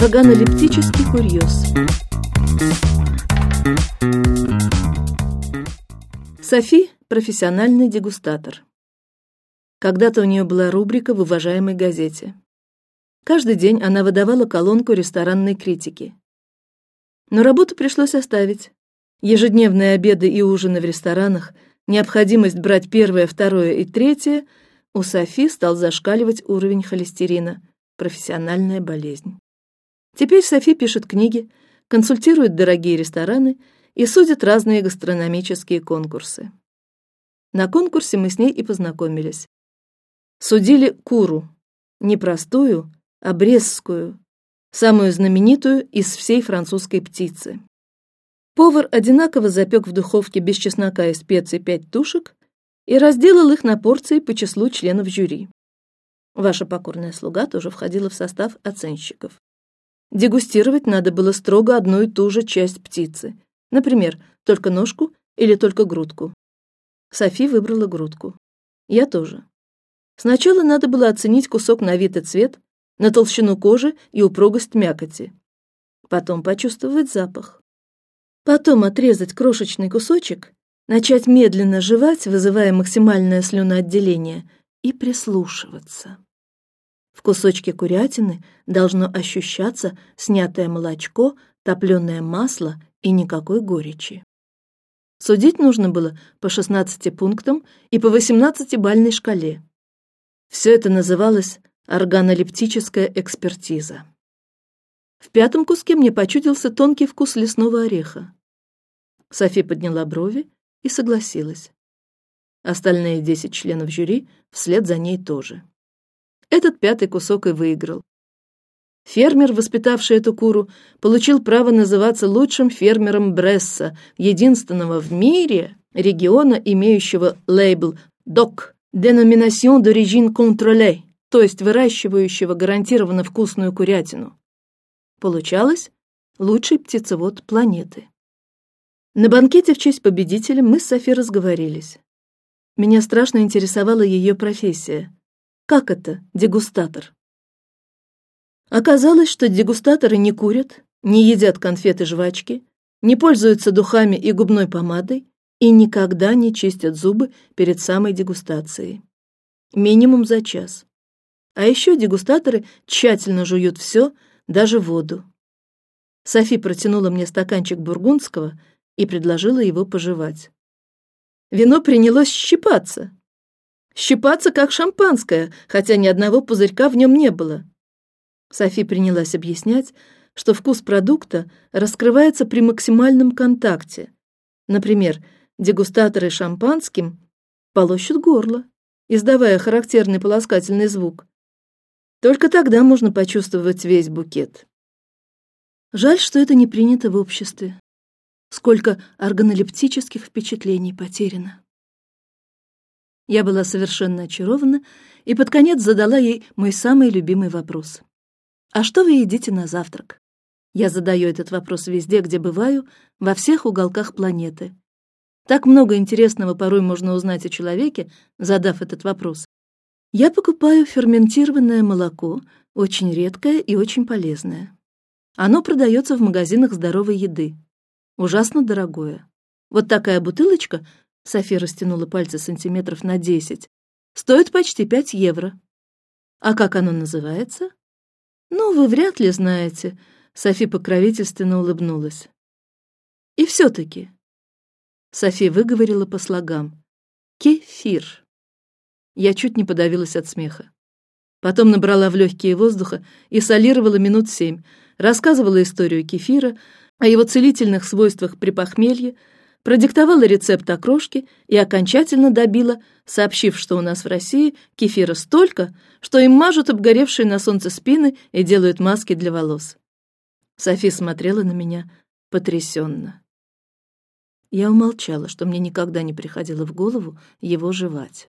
Органолептический курьез. Софи – профессиональный дегустатор. Когда-то у нее была рубрика в уважаемой газете. Каждый день она выдавала колонку ресторанной критики. Но работу пришлось оставить. Ежедневные обеды и ужины в ресторанах, необходимость брать первое, второе и третье, у Софи стал зашкаливать уровень холестерина, профессиональная болезнь. Теперь Софи пишет книги, консультирует дорогие рестораны и судит разные гастрономические конкурсы. На конкурсе мы с ней и познакомились. Судили куру, не простую, а брестскую, самую знаменитую из всей французской птицы. Повар одинаково запек в духовке без чеснока и специй пять тушек и разделил их на порции по числу членов жюри. Ваша покорная слуга тоже входила в состав оценщиков. Дегустировать надо было строго одну и ту же часть птицы, например, только ножку или только грудку. Софи выбрала грудку. Я тоже. Сначала надо было оценить кусок на вид и цвет, на толщину кожи и упругость мякоти. Потом почувствовать запах. Потом отрезать крошечный кусочек, начать медленно жевать, вызывая максимальное слюноотделение, и прислушиваться. В кусочке курятины должно ощущаться снятое молочко, топленое масло и никакой горечи. Судить нужно было по 16 пунктам и по 18 бальной шкале. Все это называлось органолептическая экспертиза. В пятом куске мне почудился тонкий вкус лесного ореха. Софи подняла брови и согласилась. Остальные десять членов жюри вслед за ней тоже. Этот пятый кусок и выиграл. Фермер, воспитавший эту куру, получил право называться лучшим фермером Бресса, единственного в мире региона, имеющего лейбл «ДОК» – «Dénomination d'origine contrôlée», то есть выращивающего гарантированно вкусную курятину. Получалось лучший птицевод планеты. На банкете в честь победителя мы с Софи разговорились. Меня страшно интересовала ее профессия. Как это, дегустатор? Оказалось, что дегустаторы не курят, не едят конфеты жвачки, не пользуются духами и губной помадой и никогда не чистят зубы перед самой дегустацией. Минимум за час. А еще дегустаторы тщательно жуют все, даже воду. Софи протянула мне стаканчик бургундского и предложила его пожевать. Вино принялось щипаться, щипаться как шампанское, хотя ни одного пузырька в нем не было. Софи принялась объяснять, что вкус продукта раскрывается при максимальном контакте. Например, дегустаторы шампанским полощут горло, издавая характерный полоскательный звук. Только тогда можно почувствовать весь букет. Жаль, что это не принято в обществе. Сколько органолептических впечатлений потеряно. Я была совершенно очарована и под конец задала ей мой самый любимый вопрос: "А что вы едите на завтрак?" Я задаю этот вопрос везде, где бываю, во всех уголках планеты. Так много интересного порой можно узнать о человеке, задав этот вопрос. Я покупаю ферментированное молоко, очень редкое и очень полезное. Оно продается в магазинах здоровой еды, ужасно дорогое. Вот такая бутылочка София растянула пальцы сантиметров на десять. Стоит почти пять евро. А как оно называется? Ну, вы вряд ли знаете. Софи покровительственно улыбнулась. И все-таки. Софи выговорила по слогам. Кефир. Я чуть не подавилась от смеха. Потом набрала в легкие воздуха и солировала минут семь, рассказывала историю кефира, о его целительных свойствах при похмелье, продиктовала рецепт окрошки и окончательно добила, сообщив, что у нас в России кефира столько, что им мажут обгоревшие на солнце спины и делают маски для волос. Софи смотрела на меня потрясенно. Я умолчала, что мне никогда не приходило в голову его жевать.